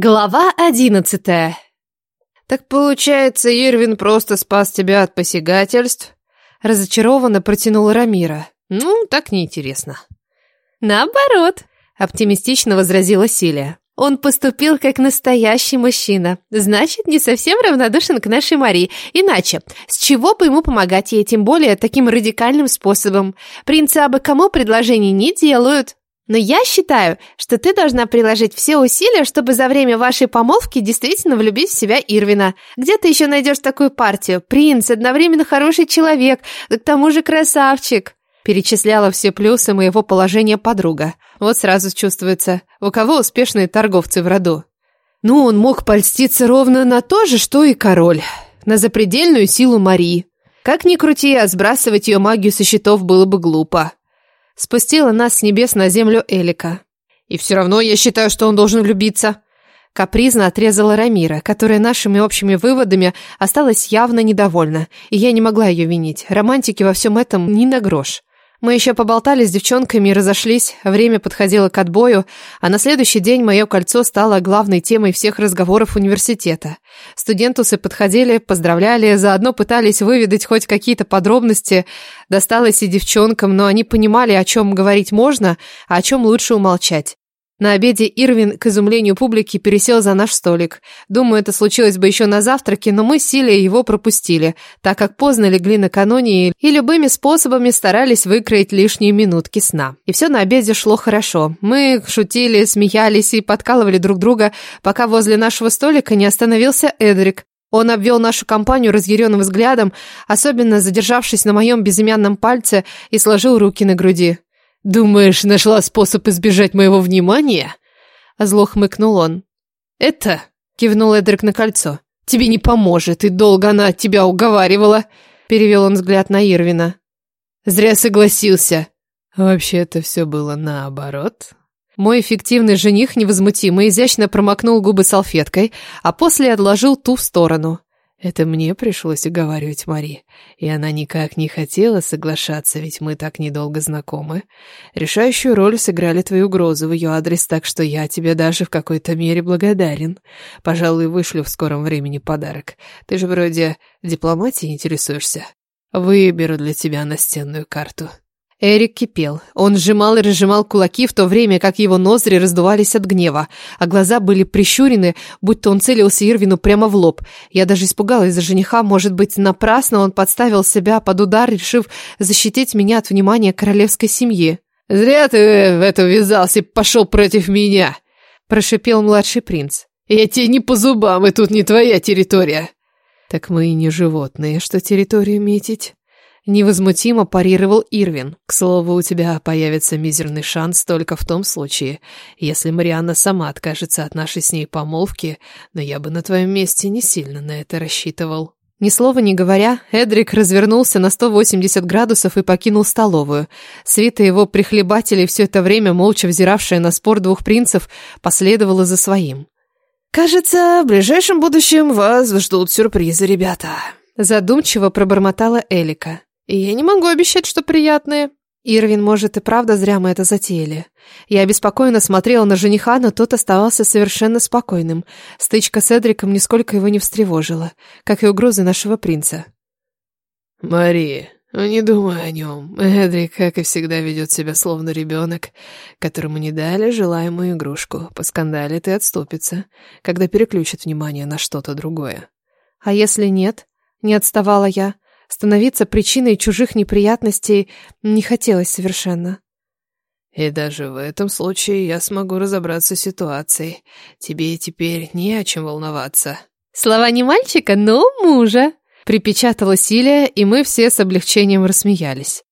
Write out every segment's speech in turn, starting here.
Глава одиннадцатая. Так получается, Ирвин просто спас тебя от посягательств? Разочарованно протянула Рамира. Ну, так неинтересно. Наоборот, оптимистично возразила Силия. Он поступил как настоящий мужчина. Значит, не совсем равнодушен к нашей Марии. Иначе, с чего бы ему помогать ей, тем более таким радикальным способом? Принцы абы кому предложений не делают. Но я считаю, что ты должна приложить все усилия, чтобы за время вашей помолвки действительно влюбить в себя Ирвина. Где ты еще найдешь такую партию? Принц, одновременно хороший человек, да к тому же красавчик. Перечисляла все плюсы моего положения подруга. Вот сразу чувствуется, у кого успешные торговцы в роду. Ну, он мог польститься ровно на то же, что и король. На запредельную силу Марии. Как ни крути, а сбрасывать ее магию со счетов было бы глупо спустила нас с небес на землю Элика. И все равно я считаю, что он должен влюбиться. Капризно отрезала Рамира, которая нашими общими выводами осталась явно недовольна, и я не могла ее винить. Романтики во всем этом ни на грош. Мы еще поболтали с девчонками и разошлись, время подходило к отбою, а на следующий день мое кольцо стало главной темой всех разговоров университета. Студентусы подходили, поздравляли, заодно пытались выведать хоть какие-то подробности. Досталось и девчонкам, но они понимали, о чем говорить можно, а о чем лучше умолчать. На обеде Ирвин, к изумлению публики, пересел за наш столик. Думаю, это случилось бы еще на завтраке, но мы с его пропустили, так как поздно легли накануне и любыми способами старались выкроить лишние минутки сна. И все на обеде шло хорошо. Мы шутили, смеялись и подкалывали друг друга, пока возле нашего столика не остановился Эдрик. Он обвел нашу компанию разъяренным взглядом, особенно задержавшись на моем безымянном пальце и сложил руки на груди. «Думаешь, нашла способ избежать моего внимания?» Зло хмыкнул он. «Это...» — кивнул Эдрик на кольцо. «Тебе не поможет, и долго она тебя уговаривала», — перевел он взгляд на Ирвина. «Зря согласился». «Вообще-то все было наоборот». Мой эффективный жених невозмутимо изящно промокнул губы салфеткой, а после отложил ту в сторону. Это мне пришлось уговаривать Мари, и она никак не хотела соглашаться, ведь мы так недолго знакомы. Решающую роль сыграли твои угрозы в ее адрес, так что я тебе даже в какой-то мере благодарен. Пожалуй, вышлю в скором времени подарок. Ты же вроде дипломатией интересуешься. Выберу для тебя настенную карту. Эрик кипел. Он сжимал и разжимал кулаки, в то время как его ноздри раздувались от гнева, а глаза были прищурены, будто он целился Ирвину прямо в лоб. Я даже испугалась за жениха, может быть, напрасно он подставил себя под удар, решив защитить меня от внимания королевской семьи. «Зря ты в это ввязался и пошел против меня!» – прошипел младший принц. «Я тебе не по зубам, и тут не твоя территория!» «Так мы и не животные, что территорию метить?» Невозмутимо парировал Ирвин. К слову, у тебя появится мизерный шанс только в том случае, если Марианна сама откажется от нашей с ней помолвки, но я бы на твоем месте не сильно на это рассчитывал. Ни слова не говоря, Эдрик развернулся на 180 градусов и покинул столовую. Свита его прихлебателей, все это время молча взиравшая на спор двух принцев, последовала за своим. «Кажется, в ближайшем будущем вас ждут сюрпризы, ребята», задумчиво пробормотала Элика. И я не могу обещать, что приятные. Ирвин, может, и правда зря мы это затеяли. Я обеспокоенно смотрела на жениха, но тот оставался совершенно спокойным. Стычка с Эдриком нисколько его не встревожила, как и угрозы нашего принца. «Мария, ну не думай о нем. Эдрик, как и всегда, ведет себя словно ребенок, которому не дали желаемую игрушку. Поскандалит и отступится, когда переключит внимание на что-то другое». «А если нет?» — не отставала я. Становиться причиной чужих неприятностей не хотелось совершенно. И даже в этом случае я смогу разобраться с ситуацией. Тебе теперь не о чем волноваться. Слова не мальчика, но мужа. Припечатала Силия, и мы все с облегчением рассмеялись.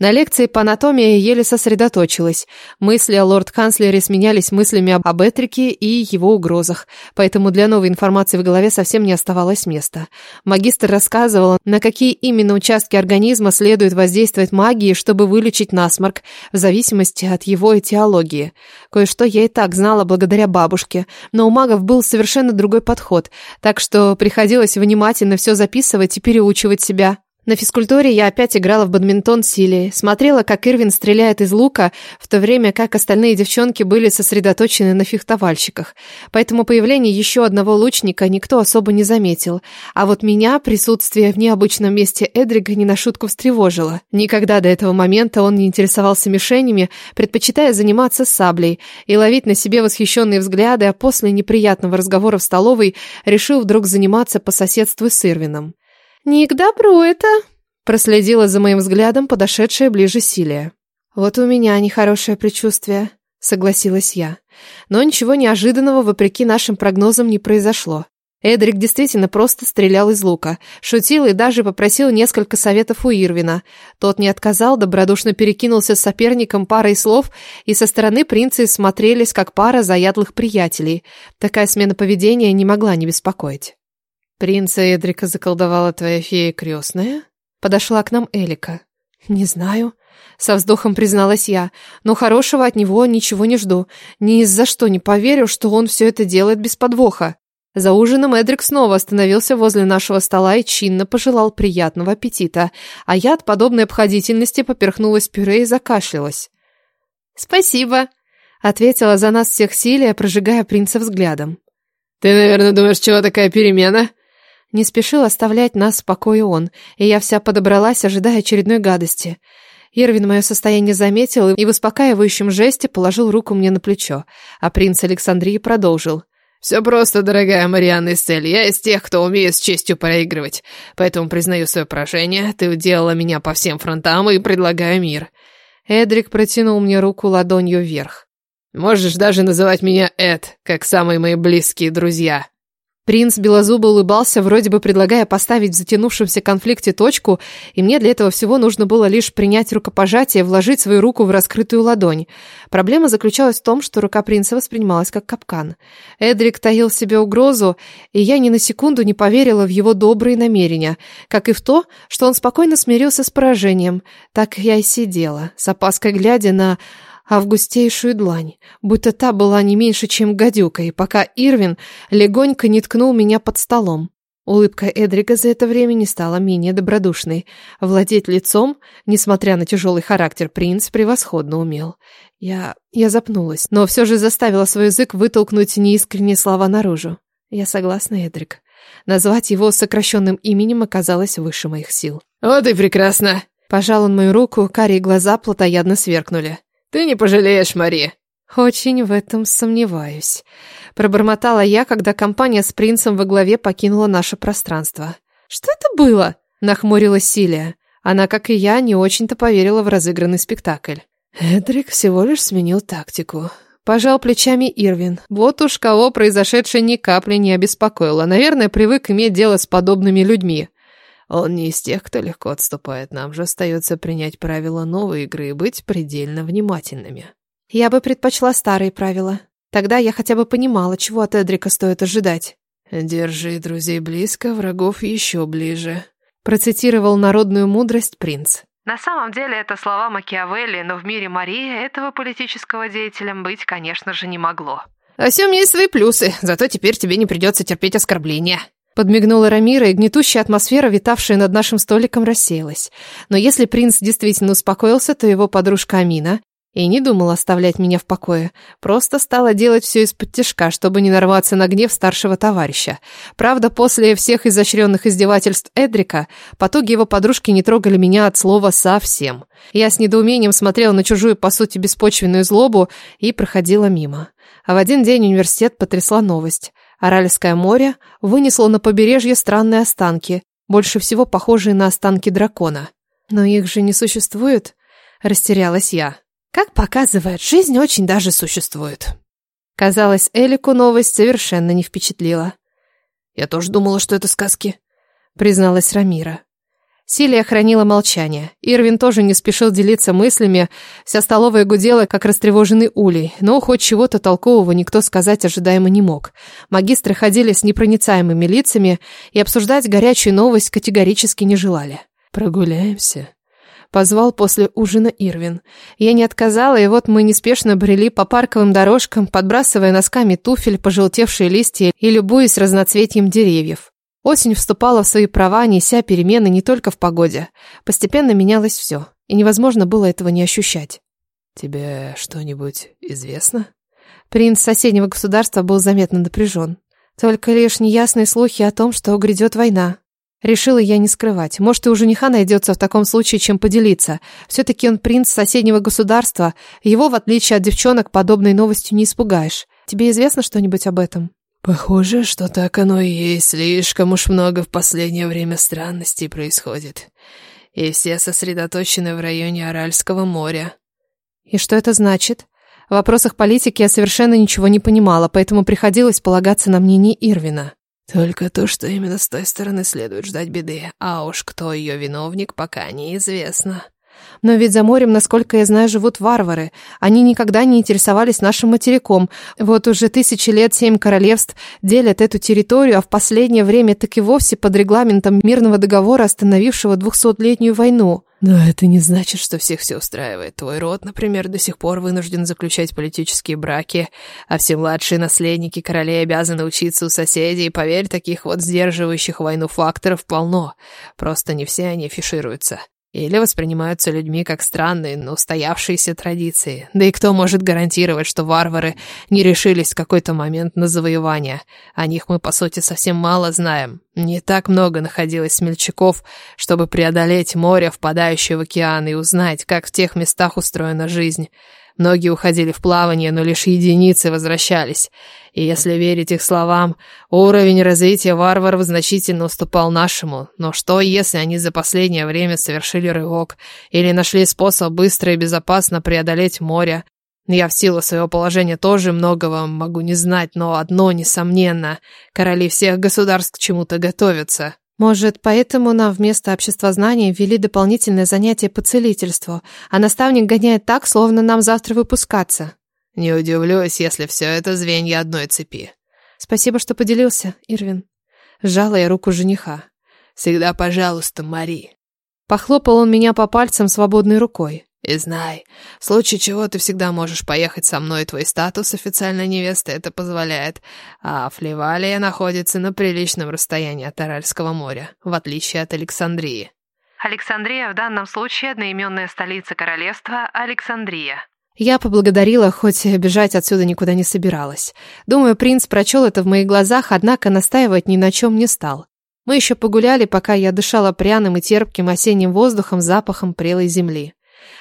На лекции по анатомии еле сосредоточилась. Мысли о лорд-канцлере сменялись мыслями об Этрике и его угрозах, поэтому для новой информации в голове совсем не оставалось места. Магистр рассказывал, на какие именно участки организма следует воздействовать магией, чтобы вылечить насморк, в зависимости от его этиологии. Кое-что я и так знала благодаря бабушке, но у магов был совершенно другой подход, так что приходилось внимательно все записывать и переучивать себя. На физкультуре я опять играла в бадминтон с Силией, смотрела, как Ирвин стреляет из лука, в то время как остальные девчонки были сосредоточены на фехтовальщиках. Поэтому появление еще одного лучника никто особо не заметил. А вот меня присутствие в необычном месте Эдрига не на шутку встревожило. Никогда до этого момента он не интересовался мишенями, предпочитая заниматься саблей и ловить на себе восхищенные взгляды, а после неприятного разговора в столовой решил вдруг заниматься по соседству с Ирвином. «Не к добру это», — проследила за моим взглядом подошедшая ближе Силия. «Вот у меня нехорошее предчувствие», — согласилась я. Но ничего неожиданного, вопреки нашим прогнозам, не произошло. Эдрик действительно просто стрелял из лука, шутил и даже попросил несколько советов у Ирвина. Тот не отказал, добродушно перекинулся с соперником парой слов, и со стороны принца смотрелись как пара заядлых приятелей. Такая смена поведения не могла не беспокоить. «Принца Эдрика заколдовала твоя фея крестная?» Подошла к нам Элика. «Не знаю», — со вздохом призналась я, «но хорошего от него ничего не жду. Ни из-за что не поверю, что он все это делает без подвоха». За ужином Эдрик снова остановился возле нашего стола и чинно пожелал приятного аппетита, а я от подобной обходительности поперхнулась пюре и закашлялась. «Спасибо», — ответила за нас всех Силия, прожигая принца взглядом. «Ты, наверное, думаешь, чего такая перемена?» Не спешил оставлять нас в покое он, и я вся подобралась, ожидая очередной гадости. Ирвин мое состояние заметил и в успокаивающем жесте положил руку мне на плечо, а принц Александрии продолжил. «Все просто, дорогая Марианна Эстель. Я из тех, кто умеет с честью проигрывать. Поэтому признаю свое поражение. Ты уделала меня по всем фронтам и предлагаю мир». Эдрик протянул мне руку ладонью вверх. «Можешь даже называть меня Эд, как самые мои близкие друзья». Принц белозубо улыбался, вроде бы предлагая поставить в затянувшемся конфликте точку, и мне для этого всего нужно было лишь принять рукопожатие, вложить свою руку в раскрытую ладонь. Проблема заключалась в том, что рука принца воспринималась как капкан. Эдрик таил в себе угрозу, и я ни на секунду не поверила в его добрые намерения, как и в то, что он спокойно смирился с поражением. Так я и сидела, с опаской глядя на августейшую длань, будто та была не меньше, чем гадюка, и пока Ирвин легонько не ткнул меня под столом. Улыбка Эдрика за это время не стала менее добродушной. Владеть лицом, несмотря на тяжелый характер, принц превосходно умел. Я... я запнулась, но все же заставила свой язык вытолкнуть неискренние слова наружу. Я согласна, Эдрик. Назвать его сокращенным именем оказалось выше моих сил. «Вот и прекрасно!» Пожал он мою руку, карие глаза плотоядно сверкнули. Ты не пожалеешь, Мари. Очень в этом сомневаюсь. Пробормотала я, когда компания с принцем во главе покинула наше пространство. Что это было? Нахмурилась Силия. Она, как и я, не очень-то поверила в разыгранный спектакль. Эдрик всего лишь сменил тактику. Пожал плечами Ирвин. Вот уж кого произошедшее ни капли не обеспокоило. Наверное, привык иметь дело с подобными людьми. Он не из тех, кто легко отступает. Нам же остается принять правила новой игры и быть предельно внимательными. Я бы предпочла старые правила. Тогда я хотя бы понимала, чего от Эдрика стоит ожидать. «Держи друзей близко, врагов еще ближе», процитировал народную мудрость принц. На самом деле это слова Макиавелли, но в мире Марии этого политического деятелем быть, конечно же, не могло. «А всем есть свои плюсы, зато теперь тебе не придется терпеть оскорбления», Подмигнула Рамира, и гнетущая атмосфера, витавшая над нашим столиком, рассеялась. Но если принц действительно успокоился, то его подружка Амина и не думала оставлять меня в покое. Просто стала делать все из-под тяжка, чтобы не нарваться на гнев старшего товарища. Правда, после всех изощренных издевательств Эдрика, потоки его подружки не трогали меня от слова совсем. Я с недоумением смотрела на чужую, по сути, беспочвенную злобу и проходила мимо. А в один день университет потрясла новость. Аральское море вынесло на побережье странные останки, больше всего похожие на останки дракона. Но их же не существует, растерялась я. Как показывает, жизнь очень даже существует. Казалось, Элику новость совершенно не впечатлила. «Я тоже думала, что это сказки», — призналась Рамира. Силия хранила молчание. Ирвин тоже не спешил делиться мыслями. Вся столовая гудела, как растревоженный улей. Но хоть чего-то толкового никто сказать ожидаемо не мог. Магистры ходили с непроницаемыми лицами и обсуждать горячую новость категорически не желали. «Прогуляемся?» Позвал после ужина Ирвин. Я не отказала, и вот мы неспешно брели по парковым дорожкам, подбрасывая носками туфель пожелтевшие листья и любуясь разноцветием деревьев. Осень вступала в свои права, неся перемены не только в погоде. Постепенно менялось все, и невозможно было этого не ощущать. «Тебе что-нибудь известно?» Принц соседнего государства был заметно напряжен. Только лишь неясные слухи о том, что грядет война. Решила я не скрывать. Может, и у жениха найдется в таком случае, чем поделиться. Все-таки он принц соседнего государства. Его, в отличие от девчонок, подобной новостью не испугаешь. Тебе известно что-нибудь об этом? Похоже, что так оно и есть. Слишком уж много в последнее время странностей происходит. И все сосредоточены в районе Аральского моря. И что это значит? В вопросах политики я совершенно ничего не понимала, поэтому приходилось полагаться на мнение Ирвина. Только то, что именно с той стороны следует ждать беды, а уж кто ее виновник, пока неизвестно. Но ведь за морем, насколько я знаю, живут варвары. Они никогда не интересовались нашим материком. Вот уже тысячи лет семь королевств делят эту территорию, а в последнее время так и вовсе под регламентом мирного договора, остановившего двухсотлетнюю войну. Но это не значит, что всех все устраивает. Твой род, например, до сих пор вынужден заключать политические браки, а все младшие наследники королей обязаны учиться у соседей. Поверь, таких вот сдерживающих войну факторов полно. Просто не все они афишируются. Или воспринимаются людьми как странные, но устоявшиеся традиции. Да и кто может гарантировать, что варвары не решились в какой-то момент на завоевание? О них мы, по сути, совсем мало знаем. Не так много находилось смельчаков, чтобы преодолеть море, впадающее в океан, и узнать, как в тех местах устроена жизнь. Многие уходили в плавание, но лишь единицы возвращались. И если верить их словам, уровень развития варваров значительно уступал нашему. Но что, если они за последнее время совершили рывок или нашли способ быстро и безопасно преодолеть море? Я в силу своего положения тоже многого могу не знать, но одно несомненно. Короли всех государств к чему-то готовятся. Может, поэтому нам вместо общества знаний ввели дополнительное занятие по целительству, а наставник гоняет так, словно нам завтра выпускаться. Не удивлюсь, если все это звенья одной цепи. Спасибо, что поделился, Ирвин. Сжала я руку жениха. Всегда пожалуйста, Мари. Похлопал он меня по пальцам свободной рукой. И знай, в случае чего ты всегда можешь поехать со мной, твой статус официальной невесты это позволяет, а Фливалия находится на приличном расстоянии от Аральского моря, в отличие от Александрии. Александрия в данном случае одноименная столица королевства Александрия. Я поблагодарила, хоть бежать отсюда никуда не собиралась. Думаю, принц прочел это в моих глазах, однако настаивать ни на чем не стал. Мы еще погуляли, пока я дышала пряным и терпким осенним воздухом, запахом прелой земли.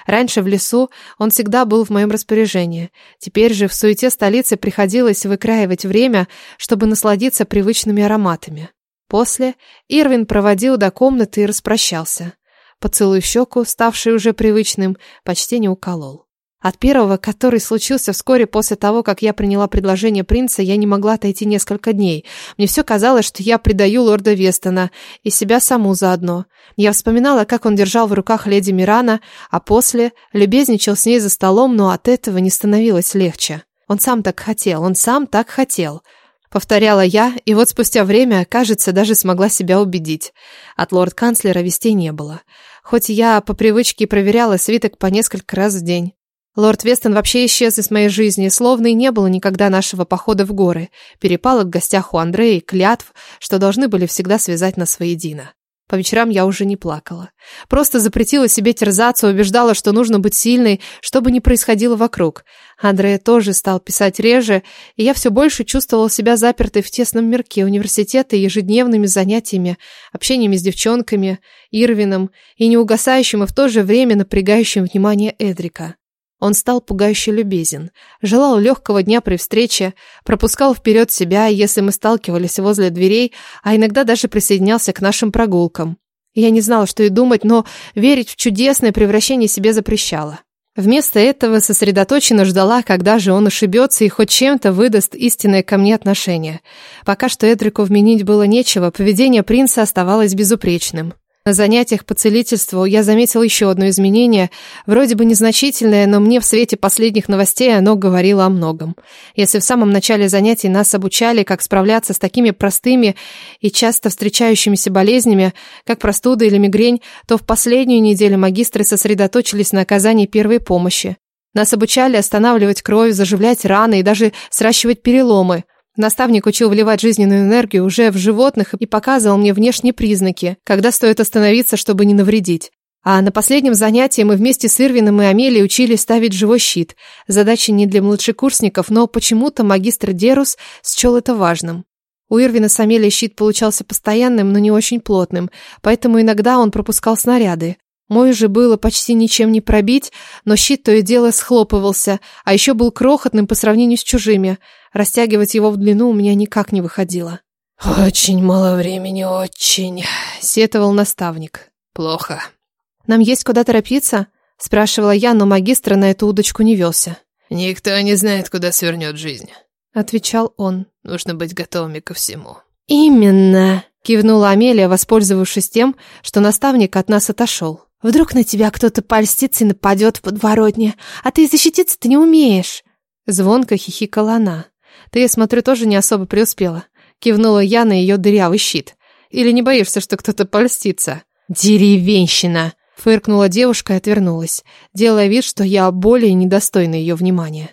Раньше в лесу он всегда был в моем распоряжении. Теперь же в суете столицы приходилось выкраивать время, чтобы насладиться привычными ароматами. После Ирвин проводил до комнаты и распрощался. Поцелуй щеку, ставший уже привычным, почти не уколол. От первого, который случился вскоре после того, как я приняла предложение принца, я не могла отойти несколько дней. Мне все казалось, что я предаю лорда Вестона и себя саму заодно. Я вспоминала, как он держал в руках леди Мирана, а после любезничал с ней за столом, но от этого не становилось легче. Он сам так хотел, он сам так хотел. Повторяла я, и вот спустя время, кажется, даже смогла себя убедить. От лорд-канцлера вестей не было. Хоть я по привычке проверяла свиток по несколько раз в день. Лорд Вестон вообще исчез из моей жизни, словно и не было никогда нашего похода в горы, перепалок в гостях у Андрея клятв, что должны были всегда связать нас воедино. По вечерам я уже не плакала. Просто запретила себе терзаться, убеждала, что нужно быть сильной, что бы ни происходило вокруг. Андрея тоже стал писать реже, и я все больше чувствовала себя запертой в тесном мирке университета ежедневными занятиями, общениями с девчонками, Ирвином и неугасающим и в то же время напрягающим внимание Эдрика. Он стал пугающе любезен, желал легкого дня при встрече, пропускал вперед себя, если мы сталкивались возле дверей, а иногда даже присоединялся к нашим прогулкам. Я не знала, что и думать, но верить в чудесное превращение себе запрещала. Вместо этого сосредоточенно ждала, когда же он ошибется и хоть чем-то выдаст истинное ко мне отношение. Пока что Эдрику вменить было нечего, поведение принца оставалось безупречным. На занятиях по целительству я заметил еще одно изменение, вроде бы незначительное, но мне в свете последних новостей оно говорило о многом. Если в самом начале занятий нас обучали, как справляться с такими простыми и часто встречающимися болезнями, как простуда или мигрень, то в последнюю неделю магистры сосредоточились на оказании первой помощи. Нас обучали останавливать кровь, заживлять раны и даже сращивать переломы. Наставник учил вливать жизненную энергию уже в животных и показывал мне внешние признаки, когда стоит остановиться, чтобы не навредить. А на последнем занятии мы вместе с Ирвином и Амелией учились ставить живой щит. Задача не для младшекурсников, но почему-то магистр Дерус счел это важным. У Ирвина с Амелией щит получался постоянным, но не очень плотным, поэтому иногда он пропускал снаряды. Мой же было почти ничем не пробить, но щит то и дело схлопывался, а еще был крохотным по сравнению с чужими. Растягивать его в длину у меня никак не выходило. «Очень мало времени, очень», — сетовал наставник. «Плохо». «Нам есть куда торопиться?» – спрашивала я, но магистр на эту удочку не велся. «Никто не знает, куда свернет жизнь», – отвечал он. «Нужно быть готовыми ко всему». «Именно», – кивнула Амелия, воспользовавшись тем, что наставник от нас отошел. «Вдруг на тебя кто-то польстится и нападет в подворотне, а ты защититься-то не умеешь». Звонко хихикала она. «Ты, я смотрю, тоже не особо преуспела». Кивнула я на ее дырявый щит. «Или не боишься, что кто-то польстится?» «Деревенщина!» Фыркнула девушка и отвернулась, делая вид, что я более недостойна ее внимания.